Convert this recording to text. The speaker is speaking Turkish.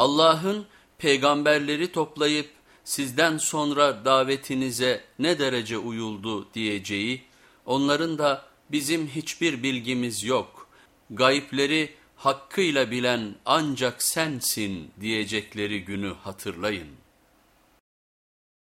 Allah'ın peygamberleri toplayıp sizden sonra davetinize ne derece uyuldu diyeceği, onların da bizim hiçbir bilgimiz yok, gayipleri hakkıyla bilen ancak sensin diyecekleri günü hatırlayın.